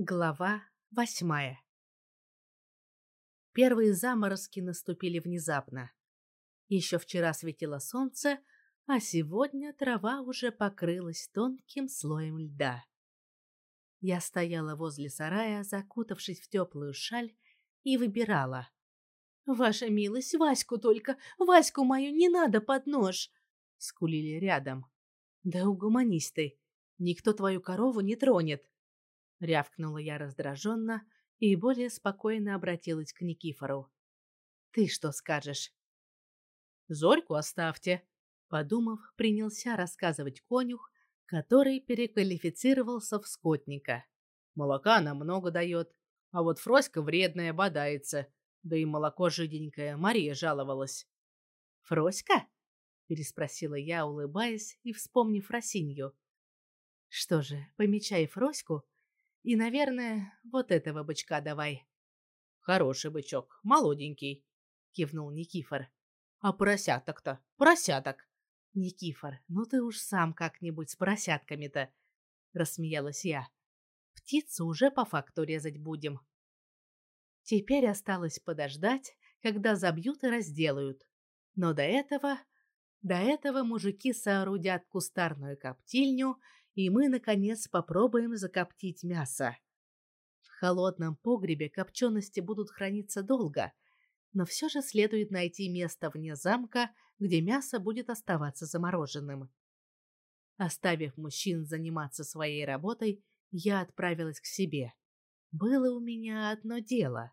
Глава восьмая Первые заморозки наступили внезапно. Еще вчера светило солнце, а сегодня трава уже покрылась тонким слоем льда. Я стояла возле сарая, закутавшись в теплую шаль, и выбирала. «Ваша милость, Ваську только! Ваську мою не надо под нож!» — скулили рядом. «Да угомонись ты! Никто твою корову не тронет!» Рявкнула я раздраженно и более спокойно обратилась к Никифору. «Ты что скажешь?» «Зорьку оставьте», — подумав, принялся рассказывать конюх, который переквалифицировался в скотника. «Молока она много дает, а вот Фроська вредная бодается, да и молоко жиденькое Мария жаловалась». «Фроська?» — переспросила я, улыбаясь и вспомнив Росинью. «Что же, помечай Фроську, и, наверное, вот этого бычка давай. Хороший бычок, молоденький, кивнул Никифор. А поросяток-то, поросяток. Никифор, ну ты уж сам как-нибудь с поросятками-то, рассмеялась я. Птицу уже по факту резать будем. Теперь осталось подождать, когда забьют и разделают. Но до этого, до этого мужики соорудят кустарную коптильню и мы, наконец, попробуем закоптить мясо. В холодном погребе копчености будут храниться долго, но все же следует найти место вне замка, где мясо будет оставаться замороженным. Оставив мужчин заниматься своей работой, я отправилась к себе. Было у меня одно дело.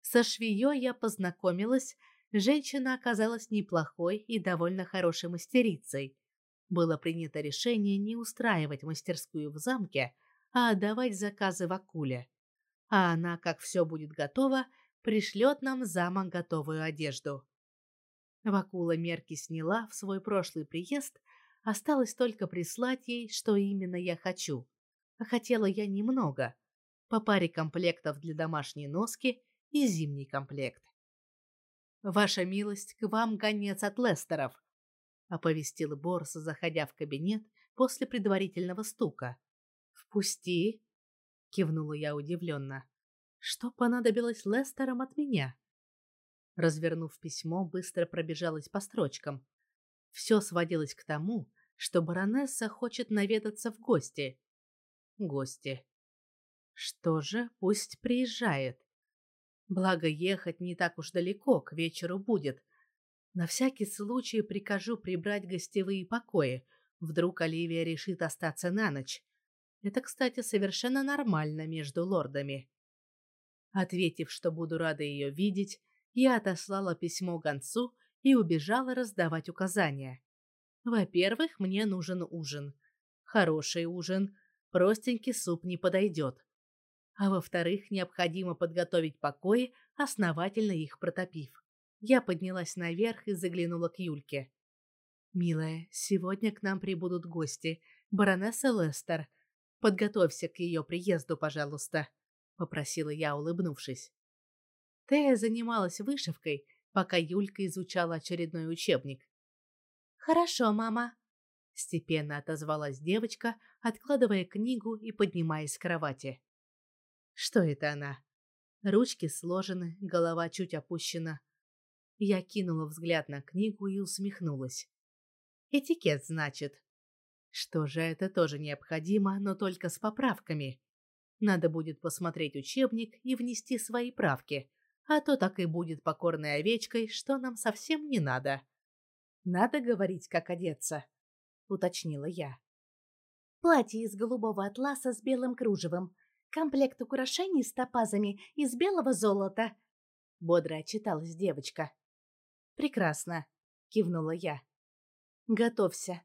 Со швеей я познакомилась, женщина оказалась неплохой и довольно хорошей мастерицей было принято решение не устраивать мастерскую в замке, а отдавать заказы в Акуле. А она, как все будет готово, пришлет нам замок готовую одежду. Вакула мерки сняла в свой прошлый приезд, осталось только прислать ей, что именно я хочу. А хотела я немного, по паре комплектов для домашней носки и зимний комплект. Ваша милость, к вам гонец от Лестеров, оповестил Борс, заходя в кабинет после предварительного стука. «Впусти!» — кивнула я удивленно. «Что понадобилось Лестерам от меня?» Развернув письмо, быстро пробежалась по строчкам. Все сводилось к тому, что баронесса хочет наведаться в гости. Гости. Что же, пусть приезжает. Благо, ехать не так уж далеко, к вечеру будет, на всякий случай прикажу прибрать гостевые покои. Вдруг Оливия решит остаться на ночь. Это, кстати, совершенно нормально между лордами. Ответив, что буду рада ее видеть, я отослала письмо гонцу и убежала раздавать указания. Во-первых, мне нужен ужин. Хороший ужин, простенький суп не подойдет. А во-вторых, необходимо подготовить покои, основательно их протопив. Я поднялась наверх и заглянула к Юльке. «Милая, сегодня к нам прибудут гости. Баронесса Лестер. Подготовься к ее приезду, пожалуйста», — попросила я, улыбнувшись. Тея занималась вышивкой, пока Юлька изучала очередной учебник. «Хорошо, мама», — степенно отозвалась девочка, откладывая книгу и поднимаясь с кровати. «Что это она?» Ручки сложены, голова чуть опущена. Я кинула взгляд на книгу и усмехнулась. Этикет, значит. Что же, это тоже необходимо, но только с поправками. Надо будет посмотреть учебник и внести свои правки, а то так и будет покорной овечкой, что нам совсем не надо. Надо говорить, как одеться, уточнила я. Платье из голубого атласа с белым кружевом, комплект украшений с топазами из белого золота, бодро отчиталась девочка. Прекрасно, кивнула я. Готовься.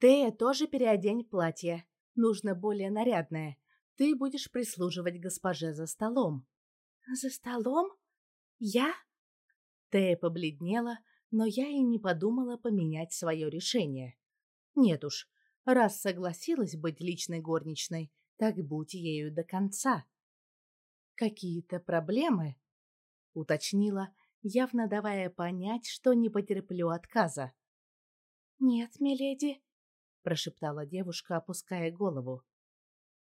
Тея тоже переодень платье. Нужно более нарядное. Ты будешь прислуживать госпоже за столом. За столом? Я? Тея побледнела, но я и не подумала поменять свое решение. Нет уж, раз согласилась быть личной горничной, так будь ею до конца. Какие-то проблемы? уточнила явно давая понять, что не потерплю отказа. «Нет, миледи», — прошептала девушка, опуская голову.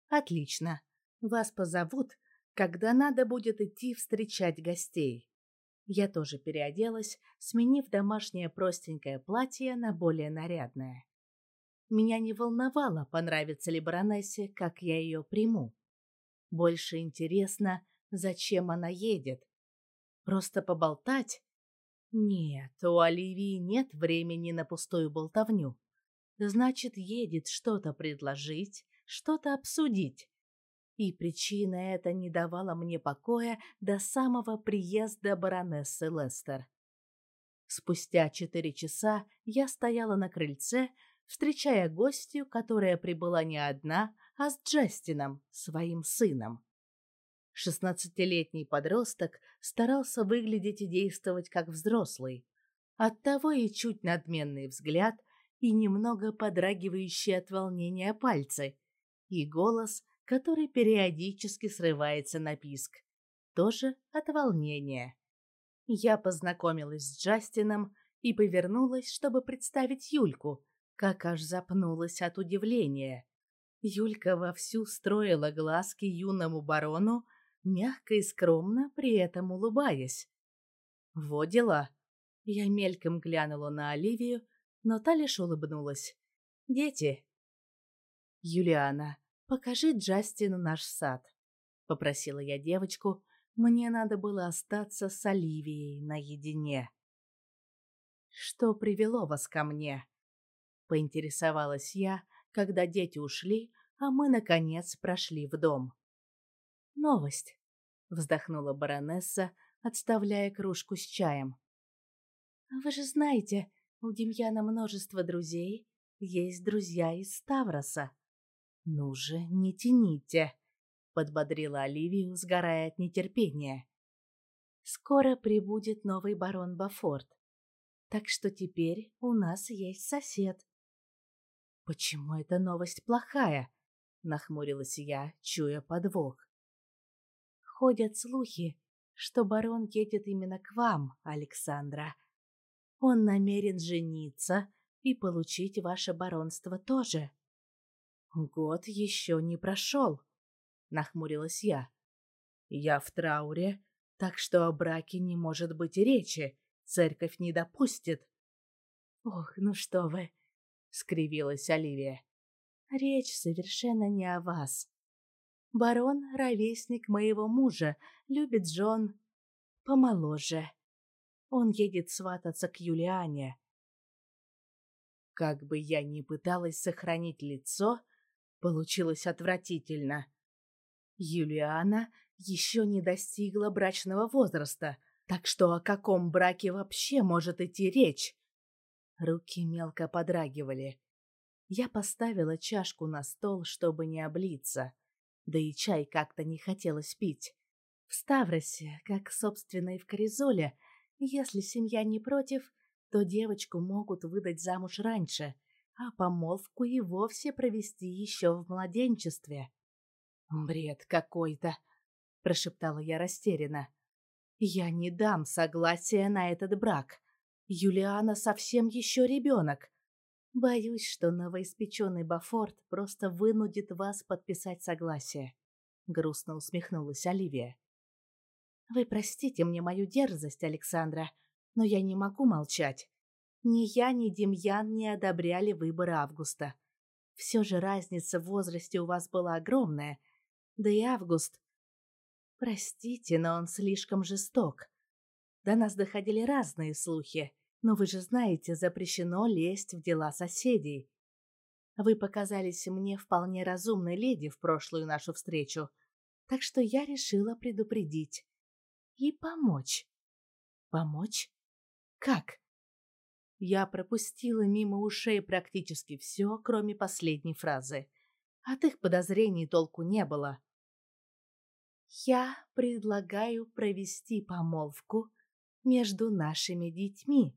«Отлично. Вас позовут, когда надо будет идти встречать гостей. Я тоже переоделась, сменив домашнее простенькое платье на более нарядное. Меня не волновало, понравится ли баронессе, как я ее приму. Больше интересно, зачем она едет. Просто поболтать? Нет, у Оливии нет времени на пустую болтовню. Значит, едет что-то предложить, что-то обсудить. И причина эта не давала мне покоя до самого приезда баронессы Лестер. Спустя четыре часа я стояла на крыльце, встречая гостью, которая прибыла не одна, а с Джастином, своим сыном. Шестнадцатилетний подросток старался выглядеть и действовать как взрослый. Оттого и чуть надменный взгляд, и немного подрагивающие от волнения пальцы, и голос, который периодически срывается на писк, тоже от волнения. Я познакомилась с Джастином и повернулась, чтобы представить Юльку, как аж запнулась от удивления. Юлька вовсю строила глазки юному барону, мягко и скромно при этом улыбаясь. Во дела. Я мельком глянула на Оливию, но та лишь улыбнулась. «Дети!» «Юлиана, покажи Джастину наш сад», — попросила я девочку. Мне надо было остаться с Оливией наедине. «Что привело вас ко мне?» — поинтересовалась я, когда дети ушли, а мы, наконец, прошли в дом. «Новость», — вздохнула баронесса, отставляя кружку с чаем. «Вы же знаете, у Демьяна множество друзей, есть друзья из Ставроса. Ну же, не тяните, подбодрила Оливию, сгорая от нетерпения. Скоро прибудет новый барон Бафорт. Так что теперь у нас есть сосед. Почему эта новость плохая? нахмурилась я, чуя подвох. Ходят слухи, что барон едет именно к вам, Александра, он намерен жениться и получить ваше баронство тоже. Год еще не прошел, нахмурилась я. Я в трауре, так что о браке не может быть и речи. Церковь не допустит. Ох, ну что вы, скривилась Оливия. Речь совершенно не о вас. Барон — ровесник моего мужа, любит жен помоложе. Он едет свататься к Юлиане. Как бы я ни пыталась сохранить лицо, получилось отвратительно. Юлиана еще не достигла брачного возраста, так что о каком браке вообще может идти речь? Руки мелко подрагивали. Я поставила чашку на стол, чтобы не облиться, да и чай как-то не хотелось пить. В Ставросе, как, собственно, и в Коризоле, если семья не против, то девочку могут выдать замуж раньше, а помолвку и вовсе провести еще в младенчестве. «Бред какой-то!» — прошептала я растерянно. «Я не дам согласия на этот брак. Юлиана совсем еще ребенок. Боюсь, что новоиспеченный Бафорт просто вынудит вас подписать согласие», — грустно усмехнулась Оливия. Вы простите мне мою дерзость, Александра, но я не могу молчать. Ни я, ни Демьян не одобряли выбор Августа. Все же разница в возрасте у вас была огромная. Да и Август... Простите, но он слишком жесток. До нас доходили разные слухи, но вы же знаете, запрещено лезть в дела соседей. Вы показались мне вполне разумной леди в прошлую нашу встречу, так что я решила предупредить и помочь. Помочь? Как? Я пропустила мимо ушей практически все, кроме последней фразы. От их подозрений толку не было. Я предлагаю провести помолвку между нашими детьми,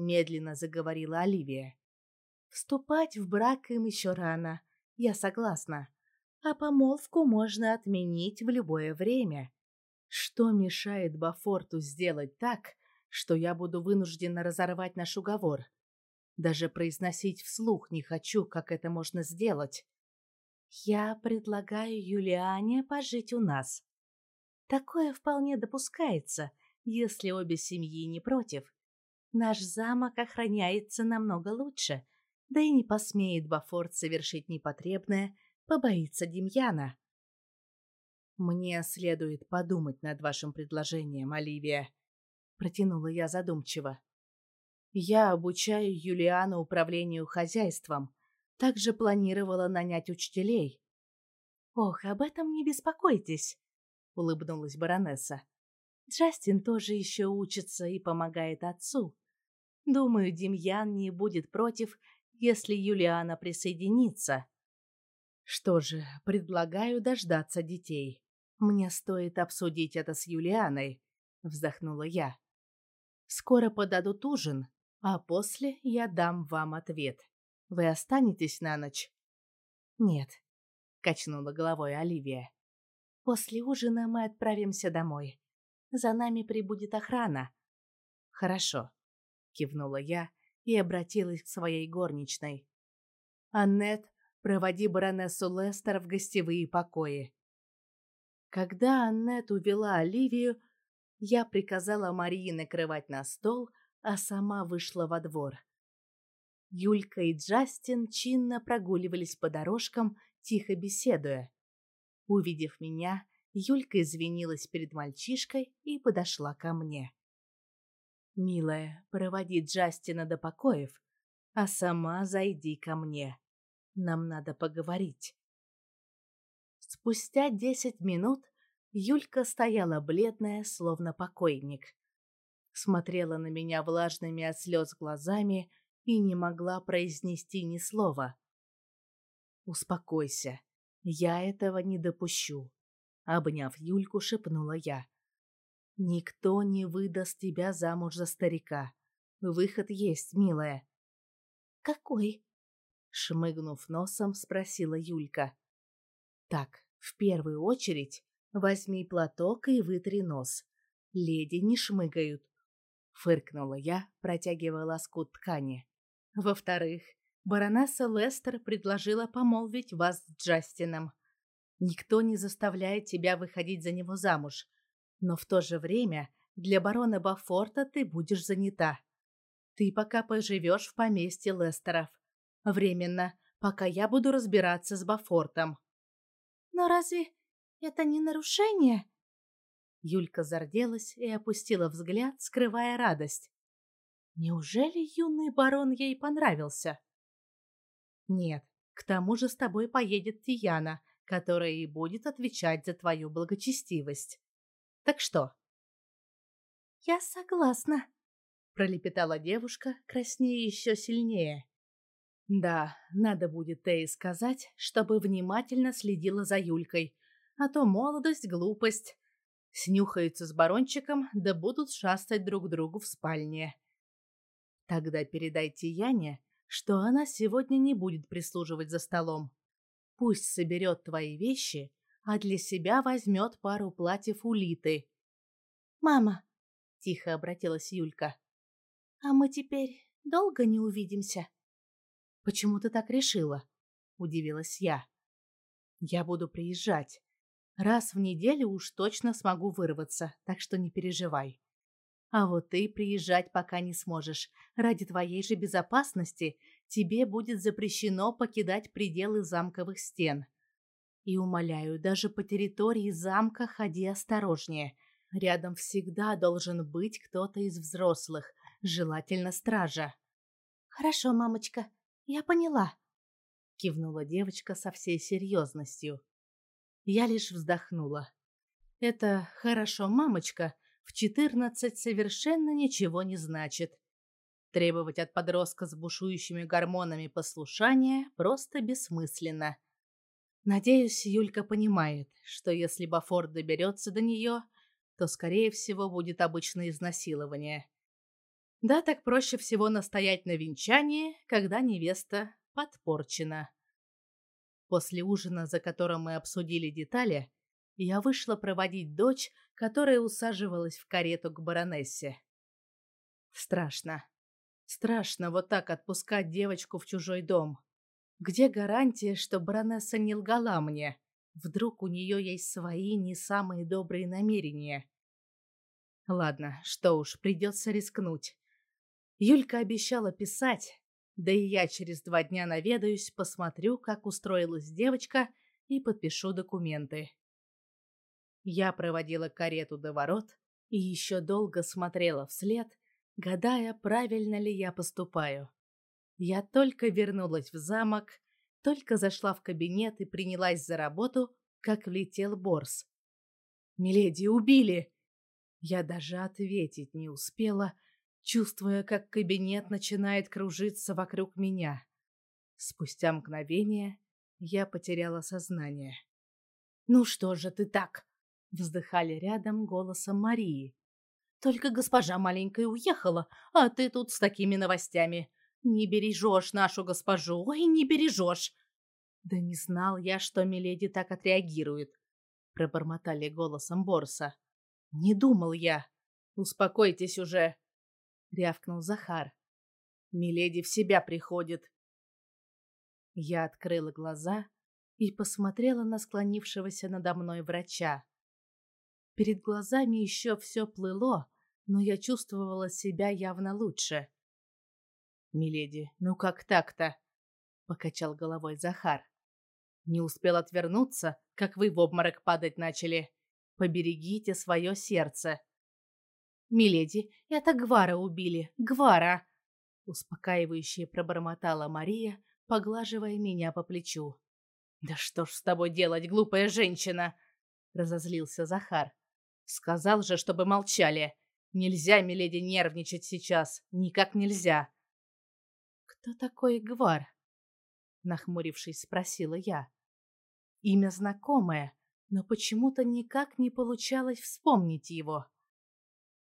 медленно заговорила Оливия. Вступать в брак им еще рано, я согласна. А помолвку можно отменить в любое время. Что мешает Бафорту сделать так, что я буду вынуждена разорвать наш уговор? Даже произносить вслух не хочу, как это можно сделать. Я предлагаю Юлиане пожить у нас. Такое вполне допускается, если обе семьи не против. Наш замок охраняется намного лучше, да и не посмеет Бафорт совершить непотребное, побоится Демьяна. Мне следует подумать над вашим предложением, Оливия, протянула я задумчиво. Я обучаю Юлиану управлению хозяйством, также планировала нанять учителей. Ох, об этом не беспокойтесь, улыбнулась баронесса. Джастин тоже еще учится и помогает отцу. Думаю, Демьян не будет против, если Юлиана присоединится. Что же, предлагаю дождаться детей. Мне стоит обсудить это с Юлианой, вздохнула я. Скоро подадут ужин, а после я дам вам ответ. Вы останетесь на ночь? Нет, качнула головой Оливия. После ужина мы отправимся домой. За нами прибудет охрана. Хорошо, кивнула я и обратилась к своей горничной. Аннет, проводи баронессу Лестер в гостевые покои. Когда Аннет увела Оливию, я приказала Марии накрывать на стол, а сама вышла во двор. Юлька и Джастин чинно прогуливались по дорожкам, тихо беседуя. Увидев меня, Юлька извинилась перед мальчишкой и подошла ко мне. «Милая, проводи Джастина до покоев, а сама зайди ко мне. Нам надо поговорить». Спустя десять минут Юлька стояла бледная, словно покойник. Смотрела на меня влажными от слез глазами и не могла произнести ни слова. «Успокойся, я этого не допущу», — обняв Юльку, шепнула я. «Никто не выдаст тебя замуж за старика. Выход есть, милая». «Какой?» — шмыгнув носом, спросила Юлька. «Так, в первую очередь возьми платок и вытри нос. Леди не шмыгают», — фыркнула я, протягивая лоскут ткани. Во-вторых, баронесса Лестер предложила помолвить вас с Джастином. Никто не заставляет тебя выходить за него замуж, но в то же время для барона Бафорта ты будешь занята. Ты пока поживешь в поместье Лестеров. Временно, пока я буду разбираться с Бафортом. Но разве это не нарушение? Юлька зарделась и опустила взгляд, скрывая радость. Неужели юный барон ей понравился? Нет, к тому же с тобой поедет Тияна, которая и будет отвечать за твою благочестивость. Так что? Я согласна, пролепетала девушка, краснея еще сильнее. Да, надо будет Тей сказать, чтобы внимательно следила за Юлькой, а то молодость, глупость. Снюхаются с барончиком, да будут шастать друг другу в спальне. Тогда передайте Яне, что она сегодня не будет прислуживать за столом. Пусть соберет твои вещи, а для себя возьмет пару платьев улиты. «Мама», — тихо обратилась Юлька, — «а мы теперь долго не увидимся?» «Почему ты так решила?» — удивилась я. «Я буду приезжать. Раз в неделю уж точно смогу вырваться, так что не переживай. А вот ты приезжать пока не сможешь. Ради твоей же безопасности тебе будет запрещено покидать пределы замковых стен. И умоляю, даже по территории замка ходи осторожнее. Рядом всегда должен быть кто-то из взрослых, желательно стража. Хорошо, мамочка, я поняла, кивнула девочка со всей серьезностью. Я лишь вздохнула. Это хорошо, мамочка, в четырнадцать совершенно ничего не значит. Требовать от подростка с бушующими гормонами послушания просто бессмысленно. Надеюсь, Юлька понимает, что если Бафорд доберется до нее, то, скорее всего, будет обычное изнасилование. Да, так проще всего настоять на венчании, когда невеста подпорчена. После ужина, за которым мы обсудили детали, я вышла проводить дочь, которая усаживалась в карету к баронессе. Страшно. Страшно вот так отпускать девочку в чужой дом. Где гарантия, что баронесса не лгала мне? Вдруг у нее есть свои не самые добрые намерения? Ладно, что уж, придется рискнуть. Юлька обещала писать, да и я через два дня наведаюсь, посмотрю, как устроилась девочка, и подпишу документы. Я проводила карету до ворот и еще долго смотрела вслед, гадая, правильно ли я поступаю. Я только вернулась в замок, только зашла в кабинет и принялась за работу, как влетел Борс. «Миледи убили!» Я даже ответить не успела, чувствуя, как кабинет начинает кружиться вокруг меня. Спустя мгновение я потеряла сознание. «Ну что же ты так?» — вздыхали рядом голосом Марии. «Только госпожа маленькая уехала, а ты тут с такими новостями. Не бережешь нашу госпожу, ой, не бережешь!» «Да не знал я, что Миледи так отреагирует», — пробормотали голосом Борса. «Не думал я. Успокойтесь уже», — рявкнул Захар. «Миледи в себя приходит». Я открыла глаза и посмотрела на склонившегося надо мной врача. Перед глазами еще все плыло, но я чувствовала себя явно лучше. «Миледи, ну как так-то?» — покачал головой Захар. «Не успел отвернуться, как вы в обморок падать начали. Поберегите свое сердце». «Миледи, это Гвара убили, Гвара!» Успокаивающе пробормотала Мария, поглаживая меня по плечу. «Да что ж с тобой делать, глупая женщина!» Разозлился Захар. «Сказал же, чтобы молчали. Нельзя, миледи, нервничать сейчас. Никак нельзя!» «Кто такой Гвар?» Нахмурившись, спросила я. Имя знакомое, но почему-то никак не получалось вспомнить его.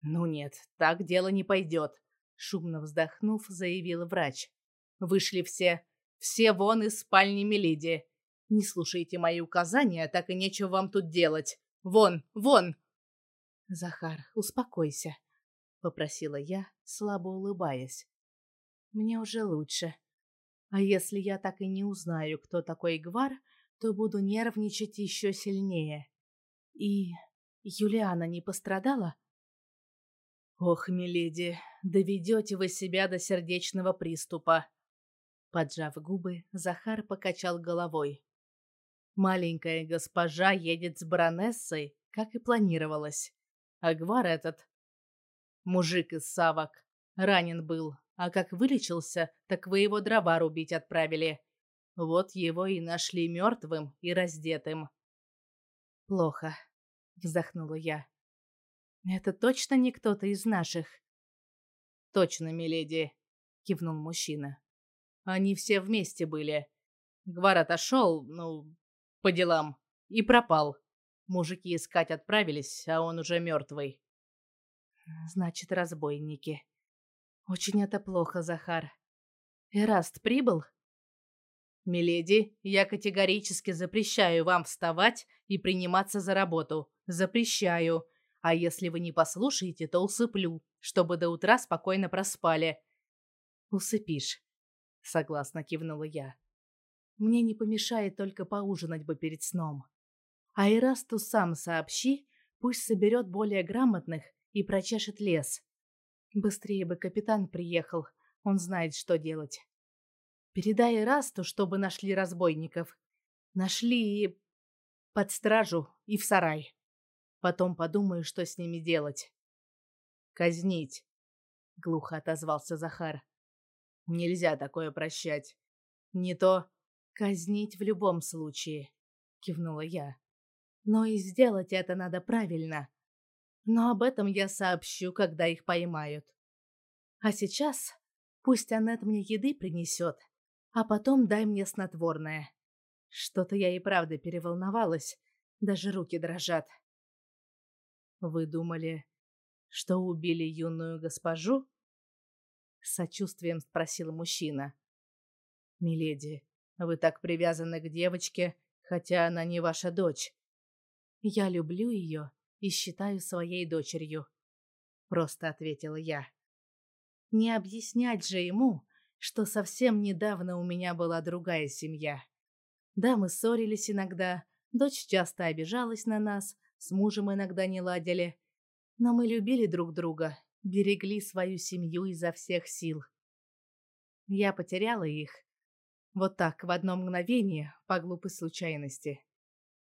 «Ну нет, так дело не пойдет», — шумно вздохнув, заявил врач. «Вышли все. Все вон из спальни Мелиди. Не слушайте мои указания, так и нечего вам тут делать. Вон, вон!» «Захар, успокойся», — попросила я, слабо улыбаясь. «Мне уже лучше. А если я так и не узнаю, кто такой Гвар, то буду нервничать еще сильнее. И Юлиана не пострадала?» «Ох, миледи, доведете вы себя до сердечного приступа!» Поджав губы, Захар покачал головой. «Маленькая госпожа едет с баронессой, как и планировалось. А гвар этот, мужик из Савок, ранен был, а как вылечился, так вы его дрова рубить отправили. Вот его и нашли мертвым и раздетым». «Плохо», — вздохнула я. Это точно не кто-то из наших? Точно, миледи, кивнул мужчина. Они все вместе были. Гвар отошел, ну, по делам, и пропал. Мужики искать отправились, а он уже мертвый. Значит, разбойники. Очень это плохо, Захар. Эраст прибыл? Миледи, я категорически запрещаю вам вставать и приниматься за работу. Запрещаю. А если вы не послушаете, то усыплю, чтобы до утра спокойно проспали. Усыпишь, согласно кивнула я. Мне не помешает только поужинать бы перед сном. А Ирасту сам сообщи, пусть соберет более грамотных и прочешет лес. Быстрее бы капитан приехал, он знает, что делать. Передай Ирасту, чтобы нашли разбойников. Нашли и под стражу и в сарай. Потом подумаю, что с ними делать. Казнить, глухо отозвался Захар. Нельзя такое прощать. Не то казнить в любом случае, кивнула я. Но и сделать это надо правильно. Но об этом я сообщу, когда их поймают. А сейчас пусть Аннет мне еды принесет, а потом дай мне снотворное. Что-то я и правда переволновалась, даже руки дрожат. Вы думали, что убили юную госпожу? С сочувствием спросил мужчина. Миледи, вы так привязаны к девочке, хотя она не ваша дочь. Я люблю ее и считаю своей дочерью, просто ответила я. Не объяснять же ему, что совсем недавно у меня была другая семья. Да, мы ссорились иногда, дочь часто обижалась на нас, с мужем иногда не ладили. Но мы любили друг друга, берегли свою семью изо всех сил. Я потеряла их. Вот так, в одно мгновение, по глупой случайности.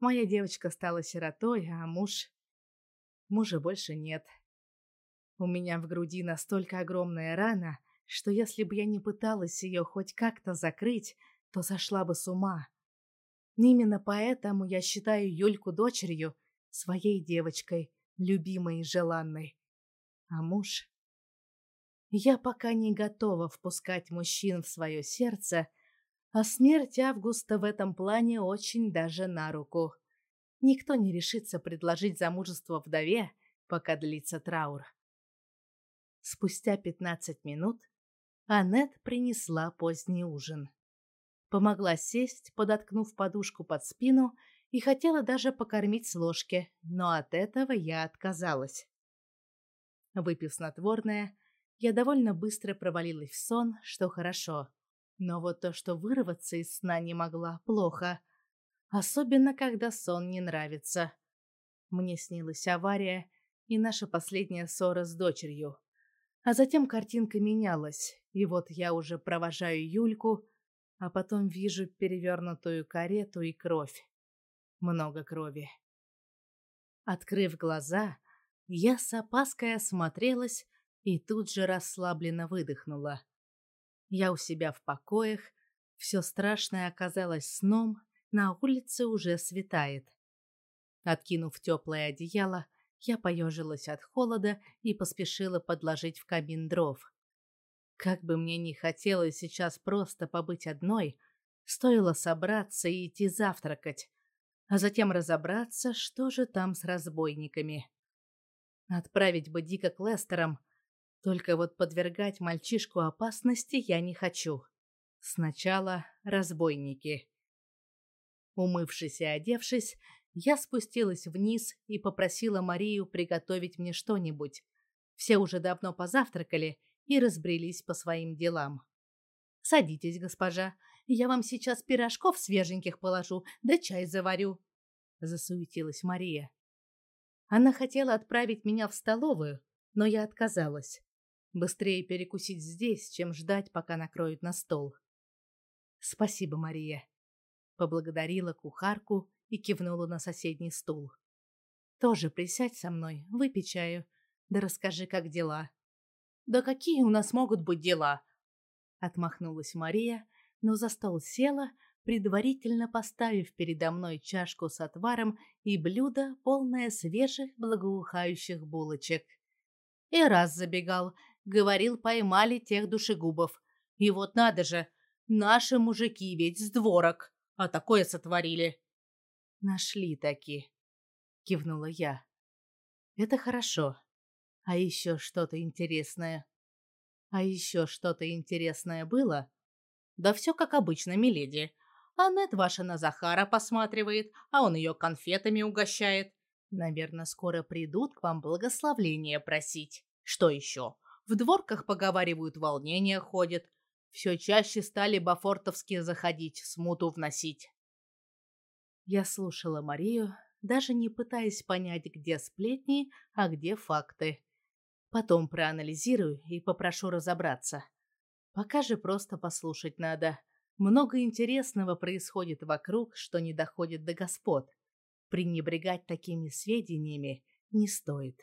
Моя девочка стала сиротой, а муж... Мужа больше нет. У меня в груди настолько огромная рана, что если бы я не пыталась ее хоть как-то закрыть, то сошла бы с ума. Именно поэтому я считаю Юльку дочерью, своей девочкой, любимой и желанной. А муж... Я пока не готова впускать мужчин в свое сердце, а смерть Августа в этом плане очень даже на руку. Никто не решится предложить замужество вдове, пока длится траур. Спустя пятнадцать минут Аннет принесла поздний ужин. Помогла сесть, подоткнув подушку под спину, и хотела даже покормить с ложки, но от этого я отказалась. Выпив снотворное, я довольно быстро провалилась в сон, что хорошо. Но вот то, что вырваться из сна не могла, плохо. Особенно, когда сон не нравится. Мне снилась авария и наша последняя ссора с дочерью. А затем картинка менялась, и вот я уже провожаю Юльку, а потом вижу перевернутую карету и кровь. Много крови. Открыв глаза, я с опаской осмотрелась и тут же расслабленно выдохнула. Я у себя в покоях, все страшное оказалось сном, на улице уже светает. Откинув теплое одеяло, я поежилась от холода и поспешила подложить в камин дров. Как бы мне ни хотелось сейчас просто побыть одной, стоило собраться и идти завтракать, а затем разобраться, что же там с разбойниками. Отправить бы Дика к Лестерам, только вот подвергать мальчишку опасности я не хочу. Сначала разбойники. Умывшись и одевшись, я спустилась вниз и попросила Марию приготовить мне что-нибудь. Все уже давно позавтракали и разбрелись по своим делам. «Садитесь, госпожа, я вам сейчас пирожков свеженьких положу, да чай заварю», — засуетилась Мария. Она хотела отправить меня в столовую, но я отказалась. Быстрее перекусить здесь, чем ждать, пока накроют на стол. «Спасибо, Мария», — поблагодарила кухарку и кивнула на соседний стул. «Тоже присядь со мной, выпей чаю, да расскажи, как дела». «Да какие у нас могут быть дела?» Отмахнулась Мария, но за стол села, предварительно поставив передо мной чашку с отваром и блюдо, полное свежих благоухающих булочек. И раз забегал, говорил, поймали тех душегубов. И вот надо же, наши мужики ведь с дворок, а такое сотворили. Нашли таки, кивнула я. Это хорошо. А еще что-то интересное. А еще что-то интересное было? Да все как обычно, миледи. Аннет ваша на Захара посматривает, а он ее конфетами угощает. Наверное, скоро придут к вам благословления просить. Что еще? В дворках, поговаривают, волнения ходят. Все чаще стали бафортовские заходить, смуту вносить. Я слушала Марию, даже не пытаясь понять, где сплетни, а где факты. Потом проанализирую и попрошу разобраться. Пока же просто послушать надо. Много интересного происходит вокруг, что не доходит до господ. Пренебрегать такими сведениями не стоит.